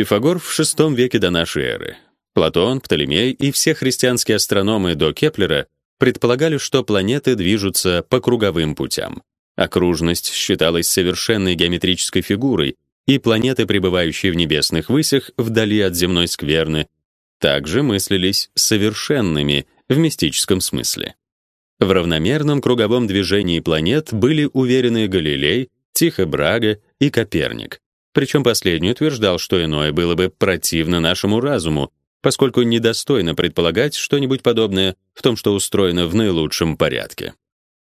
Пифагор в VI веке до нашей эры. Платон, Птолемей и все христианские астрономы до Кеплера предполагали, что планеты движутся по круговым путям. Окружность считалась совершенной геометрической фигурой, и планеты, пребывающие в небесных высях вдали от земной скверны, также мыслились совершенными в мистическом смысле. В равномерном круговом движении планет были уверены Галилей, Тихо Брага и Коперник. Причем последний утверждал, что иное было бы противно нашему разуму, поскольку недостойно предполагать что-нибудь подобное в том, что устроено в наилучшем порядке.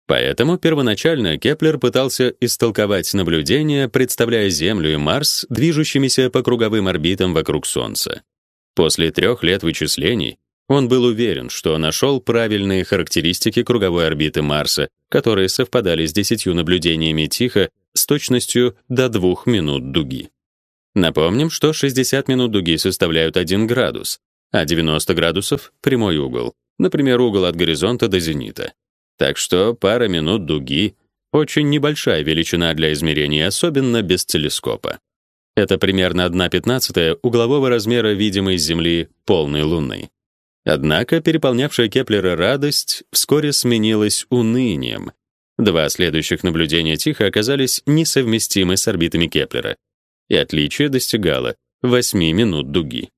Поэтому первоначально Кеплер пытался истолковать наблюдения, представляя Землю и Марс движущимися по круговым орбитам вокруг Солнца. После трех лет вычислений он был уверен, что нашел правильные характеристики круговой орбиты Марса, которые совпадали с десятью наблюдениями Тихо с точностью до 2 минут дуги. Напомним, что 60 минут дуги составляют 1 градус, а 90 градусов — прямой угол, например, угол от горизонта до зенита. Так что пара минут дуги — очень небольшая величина для измерения, особенно без телескопа. Это примерно 1/15 углового размера видимой Земли полной Луны. Однако переполнявшая Кеплера радость вскоре сменилась унынием. Два следующих наблюдения Тихо оказались несовместимы с орбитами Кеплера, и отличие достигало 8 минут дуги.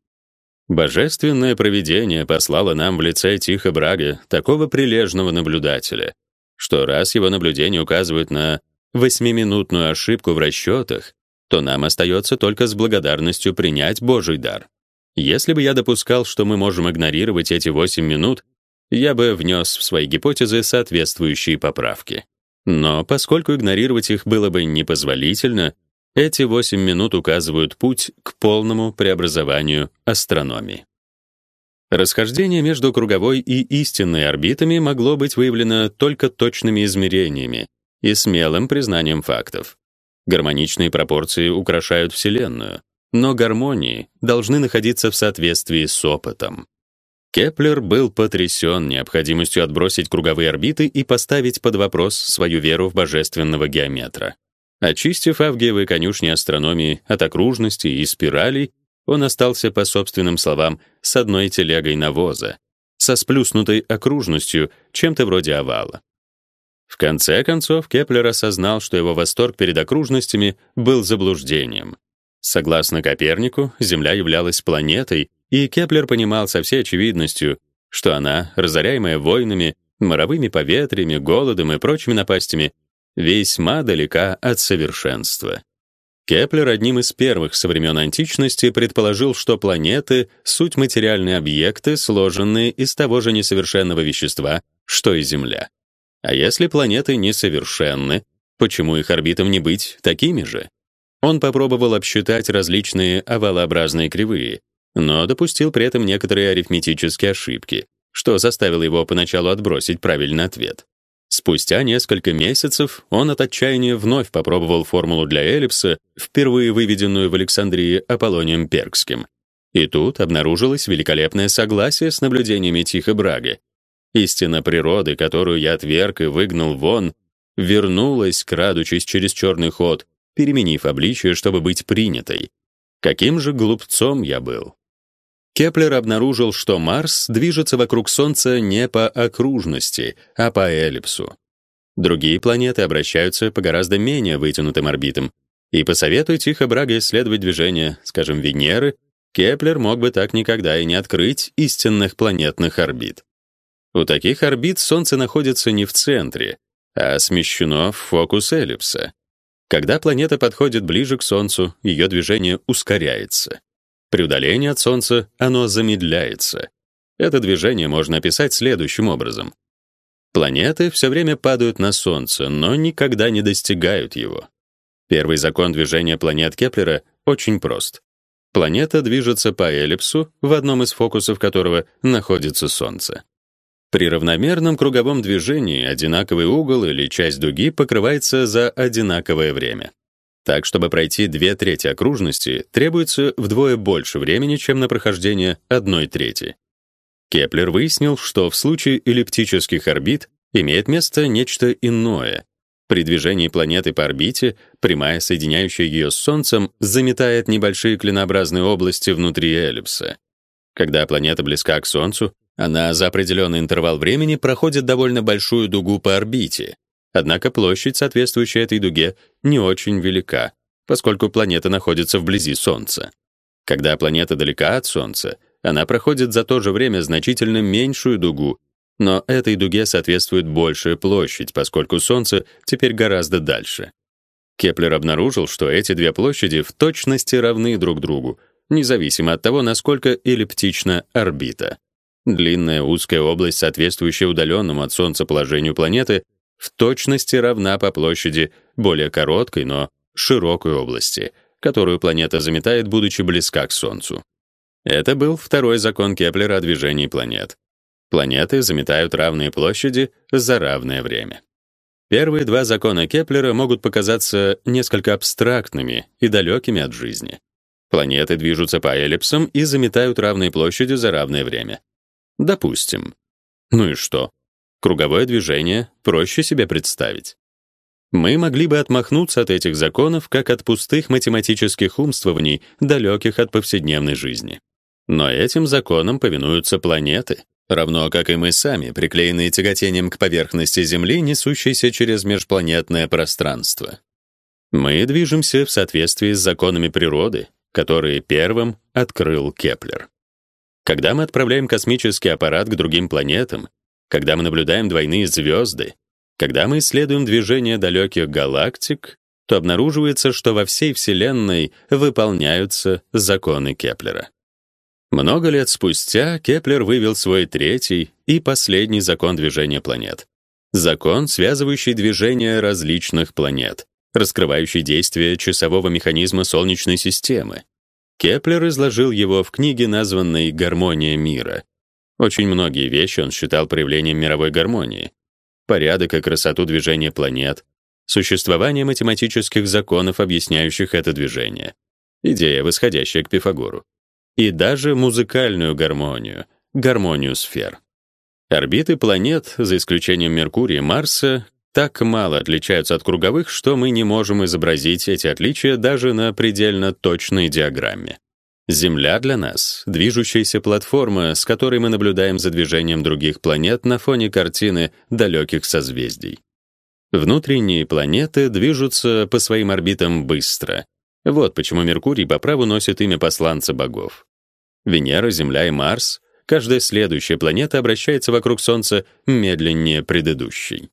Божественное провидение послало нам в лице Тихо Брага такого прилежного наблюдателя, что раз его наблюдения указывают на восьмиминутную ошибку в расчетах, то нам остается только с благодарностью принять Божий дар. Если бы я допускал, что мы можем игнорировать эти 8 минут, я бы внес в свои гипотезы соответствующие поправки. Но поскольку игнорировать их было бы непозволительно, эти 8 минут указывают путь к полному преобразованию астрономии. Расхождение между круговой и истинной орбитами могло быть выявлено только точными измерениями и смелым признанием фактов. Гармоничные пропорции украшают Вселенную, но гармонии должны находиться в соответствии с опытом. Кеплер был потрясен необходимостью отбросить круговые орбиты и поставить под вопрос свою веру в божественного геометра. Очистив Авгиевы конюшни астрономии от окружностей и спиралей, он остался, по собственным словам, с одной телегой навоза, со сплюснутой окружностью, чем-то вроде овала. В конце концов Кеплер осознал, что его восторг перед окружностями был заблуждением. Согласно Копернику, Земля являлась планетой, и Кеплер понимал со всей очевидностью, что она, разоряемая войнами, моровыми поветриями, голодом и прочими напастями, весьма далека от совершенства. Кеплер одним из первых со времен античности предположил, что планеты — суть материальные объекты, сложенные из того же несовершенного вещества, что и Земля. А если планеты несовершенны, почему их орбитам не быть такими же? Он попробовал обсчитать различные овалообразные кривые, но допустил при этом некоторые арифметические ошибки, что заставило его поначалу отбросить правильный ответ. Спустя несколько месяцев он от отчаяния вновь попробовал формулу для эллипса, впервые выведенную в Александрии Аполлонием Пергским. И тут обнаружилось великолепное согласие с наблюдениями Тихо Браги, Истина природы, которую я отверг и выгнал вон, вернулась, крадучись через черный ход, переменив обличие, чтобы быть принятой. Каким же глупцом я был. Кеплер обнаружил, что Марс движется вокруг Солнца не по окружности, а по эллипсу. Другие планеты обращаются по гораздо менее вытянутым орбитам, и посоветуй Тихо Браге исследовать движение, скажем, Венеры, Кеплер мог бы так никогда и не открыть истинных планетных орбит. У таких орбит Солнце находится не в центре, а смещено в фокус эллипса. Когда планета подходит ближе к Солнцу, ее движение ускоряется. При удалении от Солнца оно замедляется. Это движение можно описать следующим образом. Планеты все время падают на Солнце, но никогда не достигают его. Первый закон движения планет Кеплера очень прост. Планета движется по эллипсу, в одном из фокусов которого находится Солнце. При равномерном круговом движении одинаковый угол или часть дуги покрывается за одинаковое время. Так, чтобы пройти две трети окружности, требуется вдвое больше времени, чем на прохождение одной трети. Кеплер выяснил, что в случае эллиптических орбит имеет место нечто иное. При движении планеты по орбите прямая, соединяющая ее с Солнцем, заметает небольшие клинообразные области внутри эллипса. Когда планета близка к Солнцу, она за определенный интервал времени проходит довольно большую дугу по орбите. Однако площадь, соответствующая этой дуге, не очень велика, поскольку планета находится вблизи Солнца. Когда планета далека от Солнца, она проходит за то же время значительно меньшую дугу но этой дуге соответствует большая площадь, поскольку Солнце теперь гораздо дальше. Кеплер обнаружил, что эти две площади в точности равны друг другу, независимо от того, насколько эллиптична орбита. Длинная узкая область, соответствующая удаленному от Солнца положению планеты, в точности равна по площади более короткой, но широкой области, которую планета заметает, будучи близка к Солнцу. Это был второй закон Кеплера о движении планет. Планеты заметают равные площади за равное время. Первые два закона Кеплера могут показаться несколько абстрактными и далекими от жизни. Планеты движутся по эллипсам и заметают равные площади за равное время. Допустим. Ну и что? Круговое движение проще себе представить. Мы могли бы отмахнуться от этих законов как от пустых математических умствований, далеких от повседневной жизни. Но этим законам повинуются планеты, равно как и мы сами, приклеенные тяготением к поверхности Земли, несущейся через межпланетное пространство. Мы движемся в соответствии с законами природы, которые первым открыл Кеплер. Когда мы отправляем космический аппарат к другим планетам, когда мы наблюдаем двойные звезды, когда мы исследуем движение далеких галактик, то обнаруживается, что во всей Вселенной выполняются законы Кеплера. Много лет спустя Кеплер вывел свой третий и последний закон движения планет. Закон, связывающий движение различных планет, раскрывающий действие часового механизма Солнечной системы. Кеплер изложил его в книге, названной «Гармония мира». Очень многие вещи он считал проявлением мировой гармонии. Порядок и красоту движения планет, существование математических законов, объясняющих это движение. Идея, восходящая к Пифагору и даже музыкальную гармонию, гармонию сфер. Орбиты планет, за исключением Меркурия и Марса, так мало отличаются от круговых, что мы не можем изобразить эти отличия даже на предельно точной диаграмме. Земля для нас — движущаяся платформа, с которой мы наблюдаем за движением других планет на фоне картины далеких созвездий. Внутренние планеты движутся по своим орбитам быстро. Вот почему Меркурий по праву носит имя посланца богов. Венера, Земля и Марс, каждая следующая планета обращается вокруг Солнца медленнее предыдущей.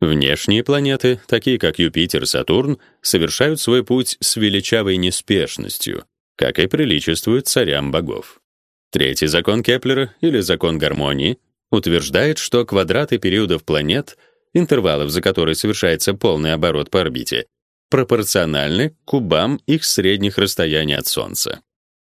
Внешние планеты, такие как Юпитер, Сатурн, совершают свой путь с величавой неспешностью, как и приличествует царям богов. Третий закон Кеплера или закон гармонии утверждает, что квадраты периодов планет, интервалов, за которые совершается полный оборот по орбите, пропорциональны кубам их средних расстояний от Солнца.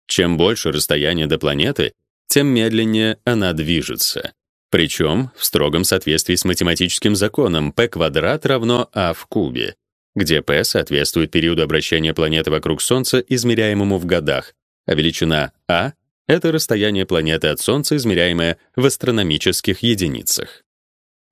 Чем больше расстояние до планеты, тем медленнее она движется. Причем в строгом соответствии с математическим законом p квадрат равно a в кубе, где p соответствует периоду обращения планеты вокруг Солнца, измеряемому в годах, а величина a — это расстояние планеты от Солнца, измеряемое в астрономических единицах.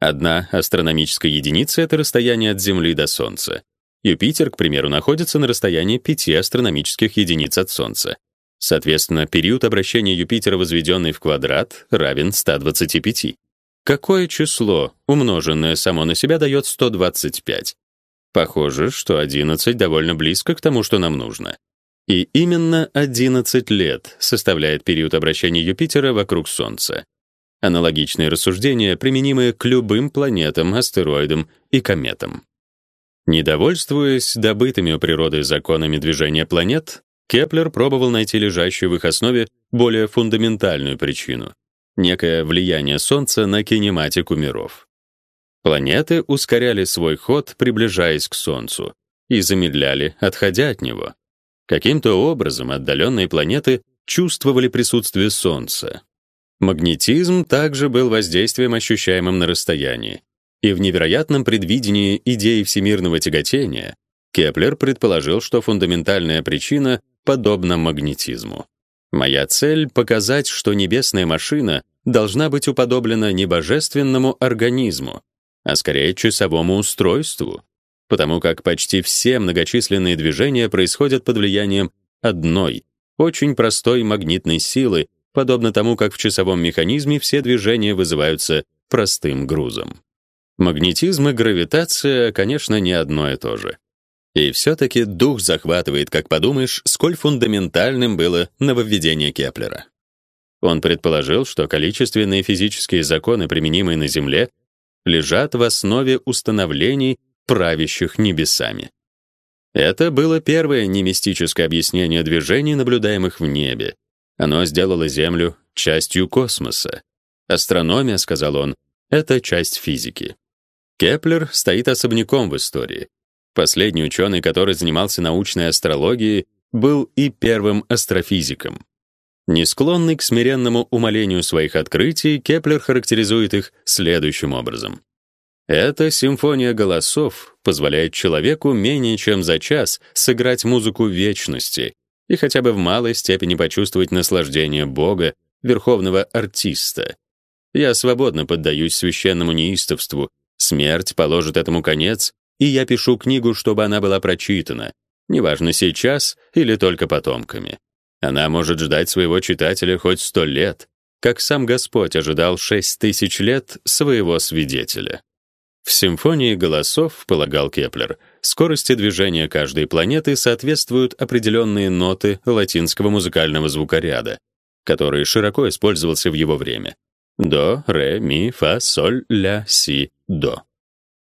Одна астрономическая единица — это расстояние от Земли до Солнца. Юпитер, к примеру, находится на расстоянии 5 астрономических единиц от Солнца. Соответственно, период обращения Юпитера, возведенный в квадрат, равен 125. Какое число, умноженное само на себя, дает 125? Похоже, что 11 довольно близко к тому, что нам нужно. И именно 11 лет составляет период обращения Юпитера вокруг Солнца. Аналогичные рассуждения применимы к любым планетам, астероидам и кометам. Не довольствуясь добытыми у природы законами движения планет, Кеплер пробовал найти лежащую в их основе более фундаментальную причину некое влияние Солнца на кинематику миров. Планеты ускоряли свой ход, приближаясь к Солнцу, и замедляли, отходя от него. Каким-то образом отдаленные планеты чувствовали присутствие Солнца. Магнетизм также был воздействием, ощущаемым на расстоянии. И в невероятном предвидении идеи всемирного тяготения Кеплер предположил, что фундаментальная причина подобна магнетизму. Моя цель — показать, что небесная машина должна быть уподоблена не божественному организму, а скорее часовому устройству, потому как почти все многочисленные движения происходят под влиянием одной, очень простой магнитной силы, подобно тому, как в часовом механизме все движения вызываются простым грузом. Магнетизм и гравитация, конечно, не одно и то же. И все-таки дух захватывает, как подумаешь, сколь фундаментальным было нововведение Кеплера. Он предположил, что количественные физические законы, применимые на Земле, лежат в основе установлений, правящих небесами. Это было первое немистическое объяснение движений, наблюдаемых в небе. Оно сделало Землю частью космоса. Астрономия, сказал он, это часть физики. Кеплер стоит особняком в истории. Последний ученый, который занимался научной астрологией, был и первым астрофизиком. Не склонный к смиренному умалению своих открытий, Кеплер характеризует их следующим образом. Эта симфония голосов позволяет человеку менее чем за час сыграть музыку вечности и хотя бы в малой степени почувствовать наслаждение Бога, верховного артиста. Я свободно поддаюсь священному неистовству. Смерть положит этому конец, и я пишу книгу, чтобы она была прочитана, неважно сейчас или только потомками. Она может ждать своего читателя хоть сто лет, как сам Господь ожидал шесть тысяч лет своего свидетеля. В симфонии голосов, полагал Кеплер, скорости движения каждой планеты соответствуют определенные ноты латинского музыкального звукоряда, который широко использовался в его время. До, ре, ми, фа, соль, ля, си, до.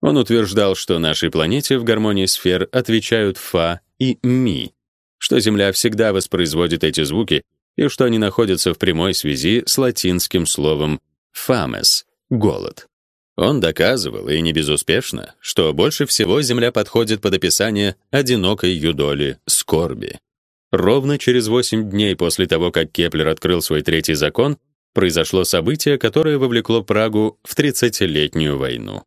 Он утверждал, что нашей планете в гармонии сфер отвечают фа и ми, что Земля всегда воспроизводит эти звуки и что они находятся в прямой связи с латинским словом fames голод. Он доказывал, и не безуспешно, что больше всего Земля подходит под описание одинокой юдоли скорби. Ровно через 8 дней после того, как Кеплер открыл свой третий закон, произошло событие, которое вовлекло Прагу в 30-летнюю войну.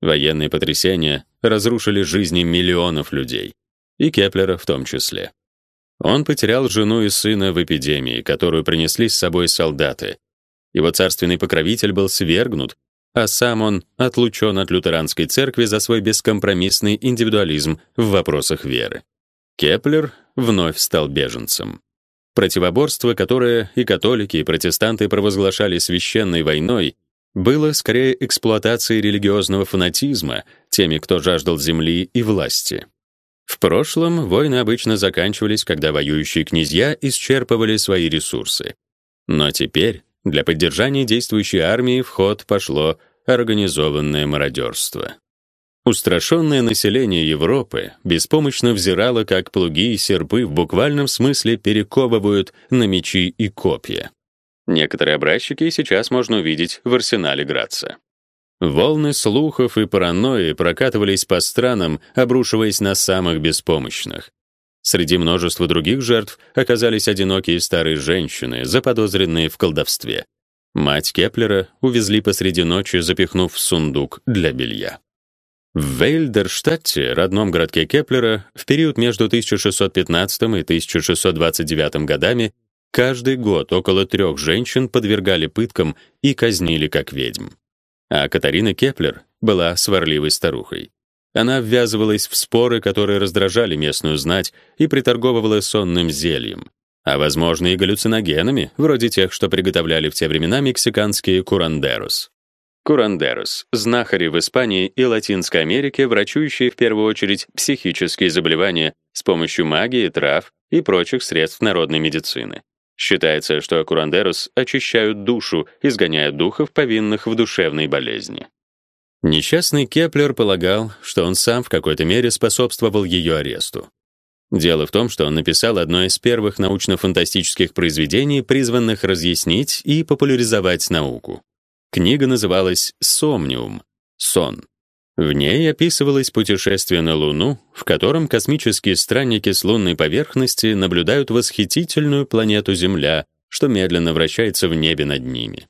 Военные потрясения разрушили жизни миллионов людей, и Кеплера в том числе. Он потерял жену и сына в эпидемии, которую принесли с собой солдаты. Его царственный покровитель был свергнут, а сам он отлучен от лютеранской церкви за свой бескомпромиссный индивидуализм в вопросах веры. Кеплер вновь стал беженцем. Противоборство, которое и католики, и протестанты провозглашали священной войной, было скорее эксплуатацией религиозного фанатизма теми, кто жаждал земли и власти. В прошлом войны обычно заканчивались, когда воюющие князья исчерпывали свои ресурсы. Но теперь для поддержания действующей армии в ход пошло организованное мародерство. Устрашённое население Европы беспомощно взирало, как плуги и серпы в буквальном смысле перековывают на мечи и копья. Некоторые образчики сейчас можно увидеть в арсенале Граца. Волны слухов и паранойи прокатывались по странам, обрушиваясь на самых беспомощных. Среди множества других жертв оказались одинокие старые женщины, заподозренные в колдовстве. Мать Кеплера увезли посреди ночи, запихнув в сундук для белья. В Вейльдерштадте, родном городке Кеплера, в период между 1615 и 1629 годами Каждый год около трех женщин подвергали пыткам и казнили как ведьм. А Катарина Кеплер была сварливой старухой. Она ввязывалась в споры, которые раздражали местную знать, и приторговывала сонным зельем, а возможно и галлюциногенами, вроде тех, что приготовляли в те времена мексиканские курандерос. Курандерос — знахари в Испании и Латинской Америке, врачующие в первую очередь психические заболевания с помощью магии, трав и прочих средств народной медицины. Считается, что курандерос очищают душу, изгоняя духов, повинных в душевной болезни. Несчастный Кеплер полагал, что он сам в какой-то мере способствовал ее аресту. Дело в том, что он написал одно из первых научно-фантастических произведений, призванных разъяснить и популяризовать науку. Книга называлась «Сомниум» — «Сон». В ней описывалось путешествие на Луну, в котором космические странники с лунной поверхности наблюдают восхитительную планету Земля, что медленно вращается в небе над ними.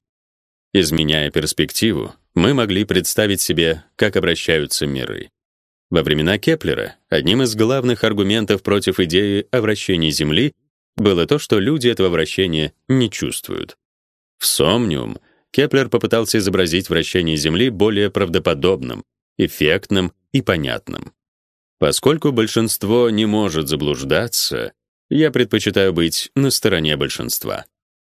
Изменяя перспективу, мы могли представить себе, как обращаются миры. Во времена Кеплера одним из главных аргументов против идеи о вращении Земли было то, что люди этого вращения не чувствуют. В Somnium Кеплер попытался изобразить вращение Земли более правдоподобным, эффектным и понятным. Поскольку большинство не может заблуждаться, я предпочитаю быть на стороне большинства.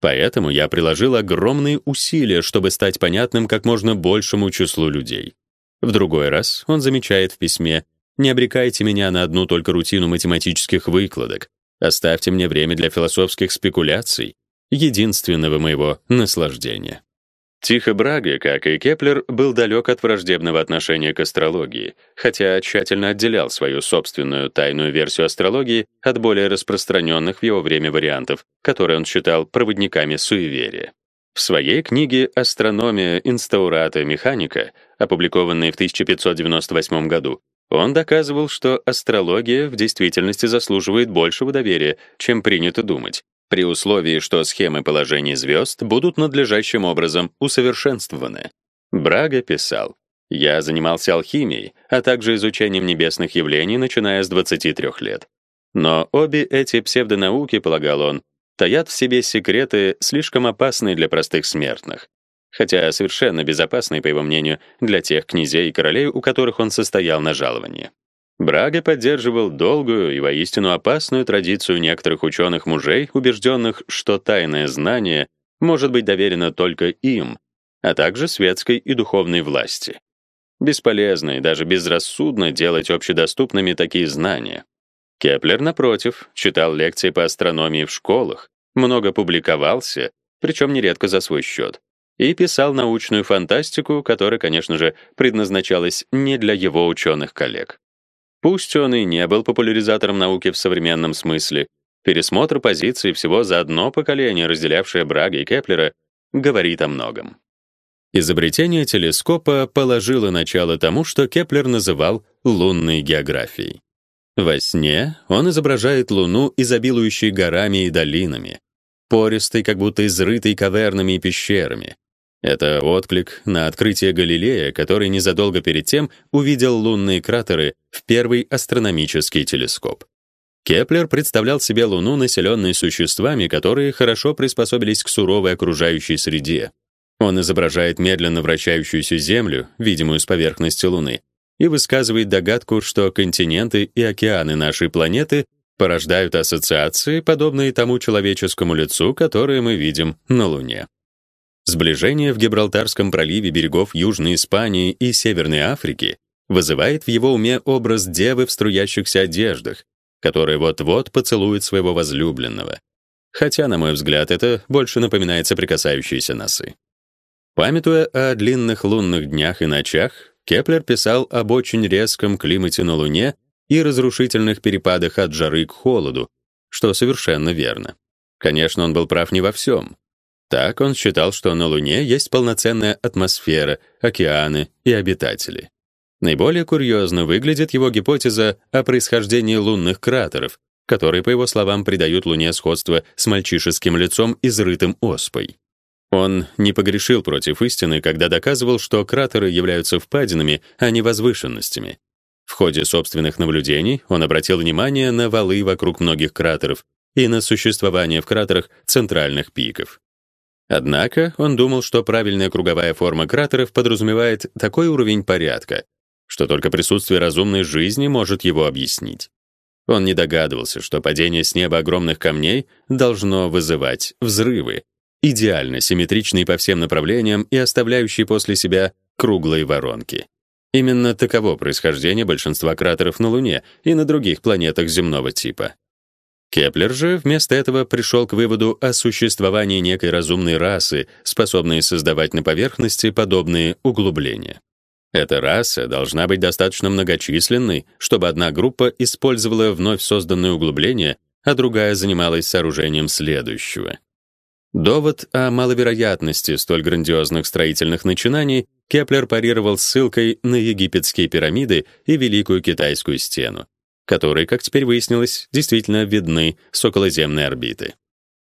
Поэтому я приложил огромные усилия, чтобы стать понятным как можно большему числу людей. В другой раз он замечает в письме: "Не обрекайте меня на одну только рутину математических выкладок. Оставьте мне время для философских спекуляций, единственного моего наслаждения". Тихо Браге, как и Кеплер, был далек от враждебного отношения к астрологии, хотя тщательно отделял свою собственную тайную версию астрологии от более распространенных в его время вариантов, которые он считал проводниками суеверия. В своей книге Astronomia instaurata mechanica, опубликованной в 1598 году, он доказывал, что астрология в действительности заслуживает большего доверия, чем принято думать, при условии, что схемы положений звезд будут надлежащим образом усовершенствованы. Брага писал: "Я занимался алхимией, а также изучением небесных явлений, начиная с 23 лет. Но обе эти псевдонауки, полагал он, таят в себе секреты, слишком опасные для простых смертных, хотя совершенно безопасные, по его мнению, для тех князей и королей, у которых он состоял на жаловании. Браге поддерживал долгую и воистину опасную традицию некоторых ученых мужей, убежденных, что тайное знание может быть доверено только им, а также светской и духовной власти. Бесполезно и даже безрассудно делать общедоступными такие знания. Кеплер, напротив, читал лекции по астрономии в школах, много публиковался, причем нередко за свой счет, и писал научную фантастику, которая, конечно же, предназначалась не для его ученых коллег. Пусть он и не был популяризатором науки в современном смысле, пересмотр позиций всего за одно поколение, разделявшее Браге и Кеплера, говорит о многом. Изобретение телескопа положило начало тому, что Кеплер называл лунной географией. Во сне он изображает Луну, изобилующей горами и долинами, пористой, как будто изрытой кавернами и пещерами, это отклик на открытие Галилея, который незадолго перед тем увидел лунные кратеры в первый астрономический телескоп. Кеплер представлял себе Луну населенной существами, которые хорошо приспособились к суровой окружающей среде. Он изображает медленно вращающуюся Землю, видимую с поверхности Луны, и высказывает догадку, что континенты и океаны нашей планеты порождают ассоциации, подобные тому человеческому лицу, которое мы видим на Луне. Сближение в Гибралтарском проливе берегов Южной Испании и Северной Африки вызывает в его уме образ девы в струящихся одеждах, которая вот-вот поцелует своего возлюбленного. Хотя, на мой взгляд, это больше напоминает соприкасающиеся носы. Памятуя о длинных лунных днях и ночах, Кеплер писал об очень резком климате на Луне и разрушительных перепадах от жары к холоду, что совершенно верно. Конечно, он был прав не во всем. Так он считал, что на Луне есть полноценная атмосфера, океаны и обитатели. Наиболее курьезно выглядит его гипотеза о происхождении лунных кратеров, которые, по его словам, придают Луне сходство с мальчишеским лицом, изрытым оспой. Он не погрешил против истины, когда доказывал, что кратеры являются впадинами, а не возвышенностями. В ходе собственных наблюдений он обратил внимание на валы вокруг многих кратеров и на существование в кратерах центральных пиков. Однако он думал, что правильная круговая форма кратеров подразумевает такой уровень порядка, что только присутствие разумной жизни может его объяснить. Он не догадывался, что падение с неба огромных камней должно вызывать взрывы, идеально симметричные по всем направлениям и оставляющие после себя круглые воронки. Именно таково происхождение большинства кратеров на Луне и на других планетах земного типа. Кеплер же вместо этого пришел к выводу о существовании некой разумной расы, способной создавать на поверхности подобные углубления. Эта раса должна быть достаточно многочисленной, чтобы одна группа использовала вновь созданное углубление, а другая занималась сооружением следующего. Довод о маловероятности столь грандиозных строительных начинаний Кеплер парировал ссылкой на египетские пирамиды и Великую Китайскую стену которые, как теперь выяснилось, действительно видны с околоземной орбиты.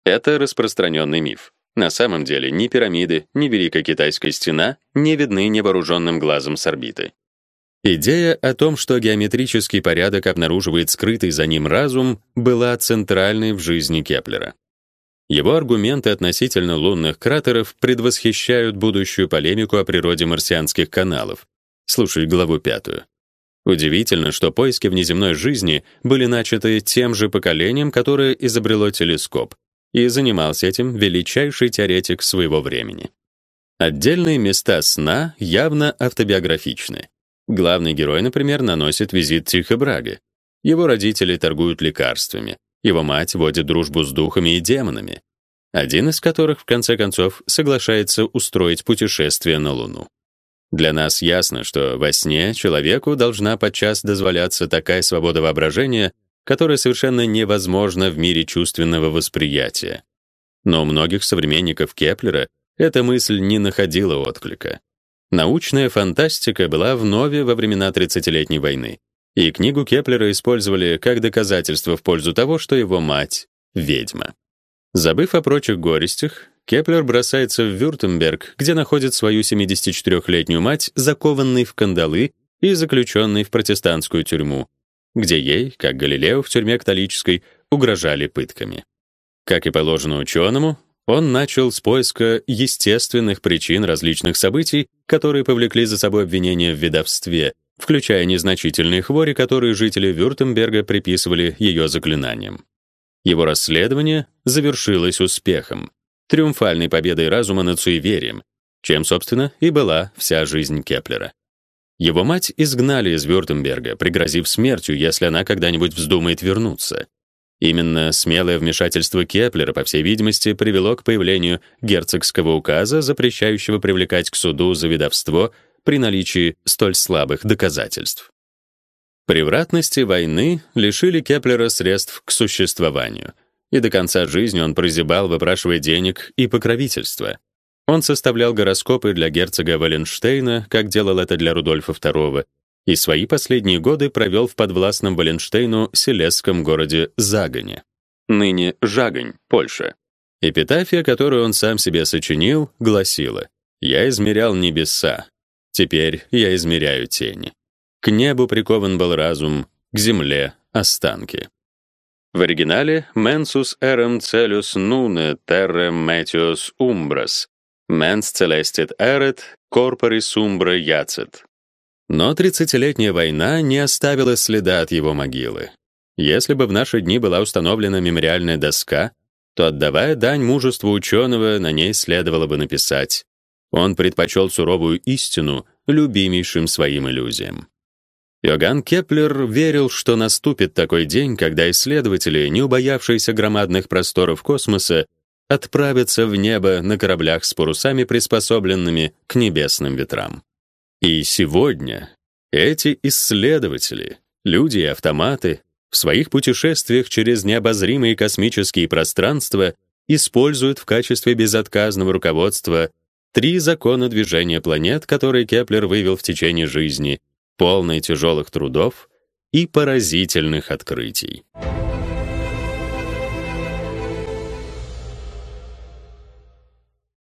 Это распространенный миф. На самом деле ни пирамиды, ни Великая Китайская стена не видны невооруженным глазом с орбиты. Идея о том, что геометрический порядок обнаруживает скрытый за ним разум, была центральной в жизни Кеплера. Его аргументы относительно лунных кратеров предвосхищают будущую полемику о природе марсианских каналов. Слушай главу пятую. Удивительно, что поиски внеземной жизни были начаты тем же поколением, которое изобрело телескоп, и занимался этим величайший теоретик своего времени. Отдельные места сна явно автобиографичны. Главный герой, например, наносит визит Тихо Браге. Его родители торгуют лекарствами. Его мать водит дружбу с духами и демонами, один из которых в конце концов соглашается устроить путешествие на Луну. Для нас ясно, что во сне человеку должна подчас дозволяться такая свобода воображения, которая совершенно невозможна в мире чувственного восприятия. Но у многих современников Кеплера эта мысль не находила отклика. Научная фантастика была внове во времена Тридцатилетней войны, и книгу Кеплера использовали как доказательство в пользу того, что его мать ведьма. Забыв о прочих горестях, Кеплер бросается в Вюртемберг, где находит свою 74-летнюю мать, закованной в кандалы и заключенной в протестантскую тюрьму, где ей, как Галилео в тюрьме католической, угрожали пытками. Как и положено ученому, он начал с поиска естественных причин различных событий, которые повлекли за собой обвинения в ведовстве, включая незначительные хвори, которые жители Вюртемберга приписывали ее заклинаниям. Его расследование завершилось успехом, триумфальной победой разума над суеверием, чем, собственно, и была вся жизнь Кеплера. Его мать изгнали из Вюртемберга, пригрозив смертью, если она когда-нибудь вздумает вернуться. Именно смелое вмешательство Кеплера, по всей видимости, привело к появлению герцогского указа, запрещающего привлекать к суду за ведовство при наличии столь слабых доказательств. Превратности войны лишили Кеплера средств к существованию, и до конца жизни он прозябал, выпрашивая денег и покровительства. Он составлял гороскопы для герцога Валенштейна, как делал это для Рудольфа II, и свои последние годы провел в подвластном Валенштейну селесском городе Загоне, ныне Жагань, Польша. Эпитафия, которую он сам себе сочинил, гласила: "Я измерял небеса, теперь я измеряю тени. К небу прикован был разум, к земле останки". В оригинале mensus eram celus nune terre metios umbras mens coelestis erat corporis umbra jacet но тридцатилетняя война не оставила следа от его могилы. Если бы в наши дни была установлена мемориальная доска, то отдавая дань мужеству ученого, на ней следовало бы написать: он предпочел суровую истину любимейшим своим иллюзиям. Йоганн Кеплер верил, что наступит такой день, когда исследователи, не убоявшиеся громадных просторов космоса, отправятся в небо на кораблях с парусами, приспособленными к небесным ветрам. И сегодня эти исследователи, люди и автоматы, в своих путешествиях через необозримые космические пространства используют в качестве безотказного руководства три закона движения планет, которые Кеплер вывел в течение жизни, полной тяжелых трудов и поразительных открытий.